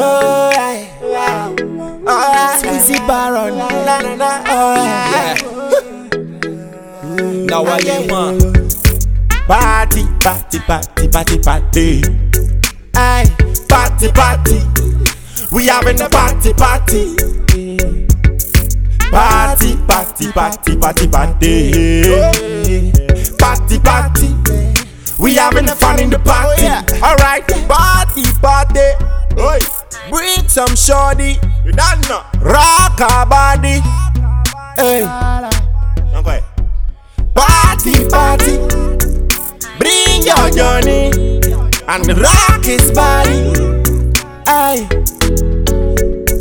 Oh, aye. Oh, Squeezy Baron. Na, na, na. Oh, Yeah. Now I am one. Party, party, party, party, party. Aye, party, party. We having a party, party. Party, party, party, party, party. Party, party. We having fun in the party. Alright, party, party. Oi, bring some shorty. You don't know. Rock our body. Hey. Okay. Party, party. Bring your journey and rock his body. Aye.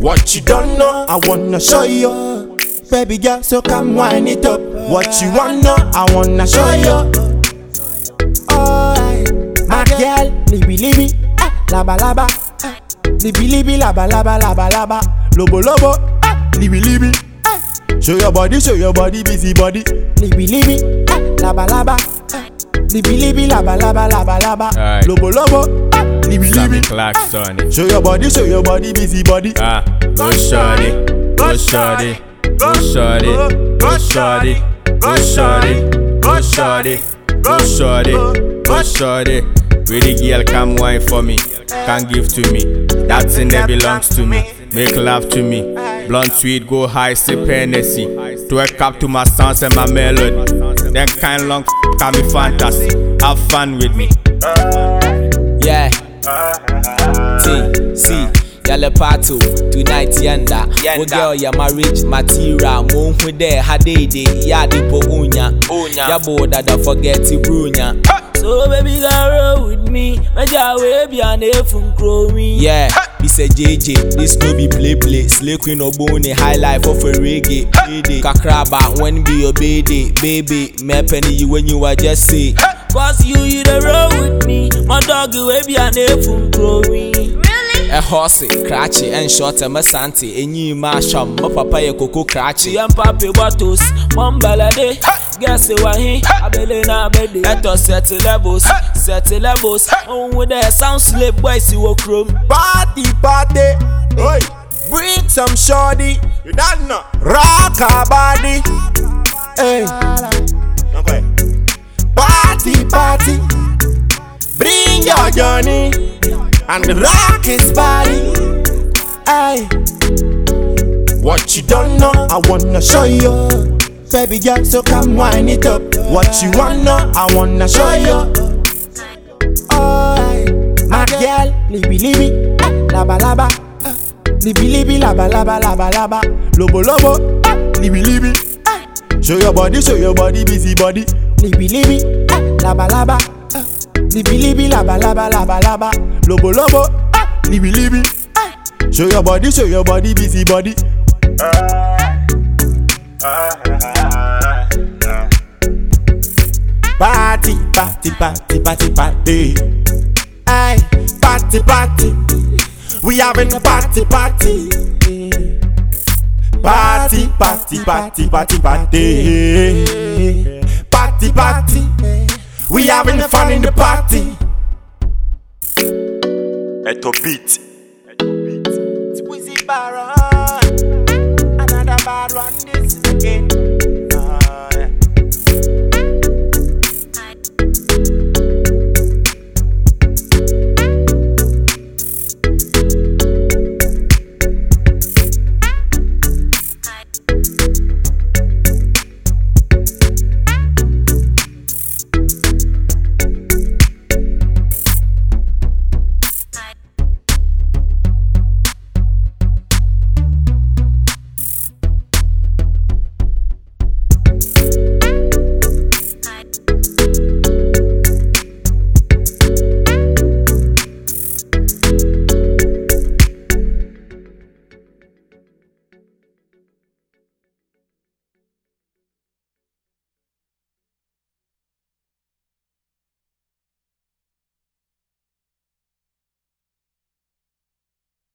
What you don't know, I wanna show you. Baby girl, so come wind it up. What you wanna I wanna show you. Oh, my girl, libi libi, ah, laba laba, Libi libi laba laba laba laba Lobo lobo ah. Libby libby ah. Show your body, show your body, busy body Libi libi, ah. Laba laba ah. libi libby laba laba laba laba right. Lobo lobo ah. Libby libby Ah. Show your body, show your body, busy body ah. Go shorty, go shorty Go shorty, go shorty Go shorty, go shorty Go shorty, go shorty Pretty girl come wine for me, can give to me that thing that belongs to me. Make love to me. Blunt sweet, go high, sip Hennessy. Twerk up to my sounds and my melody. Then kind long f- can be fantasy. Have fun with me. Yeah. T C Yale Pato tonight yanda. Wo oh, girl ya marriage material. Mo hu de hadede ya dipo unya. Unya. Ya bo dada forget to brunya. So Meja we be an efun grow me. Yeah. Be say JJ, this no be play play. Slay queen obone high life of a reggae. Payday. Kakraba when be your baby, baby. Me penny you when you are just say. Cause you you the roll with me. My dog you we be an efun grow me. A horse, cratchy and short and santi. And you masham, my papa ye coco cratchy. And papi bottles, one balade. Guess it was he, I believe na baby. Let us set levels, set levels. On oh, with the sound slip, boys, you will chrome. Party, party. Oi, bring some shorty. You don't know. Rock our body. Hey. Okay. Party, party. Bring your journey and rock his body. Hey. What you don't know, I wanna show you. Baby girl, so come wind it up. What you wanna I wanna show you. Oh, my girl, libi libi, laba laba, libi libi, laba laba laba laba, lobo lobo, libi libi. Show your body, show your body, busy body, libi ah, laba laba, ah, libi libi, laba laba laba laba, lobo lobo, ah, libi libi, ah. Show your body, show your body, busy body. Party, party, party, party, party. Aye, party, party. We having a party, party. Party, party, party, party, party. Party, party. We having fun in the party. Eto beat. Squeezy Baron. Another bad one, this is again.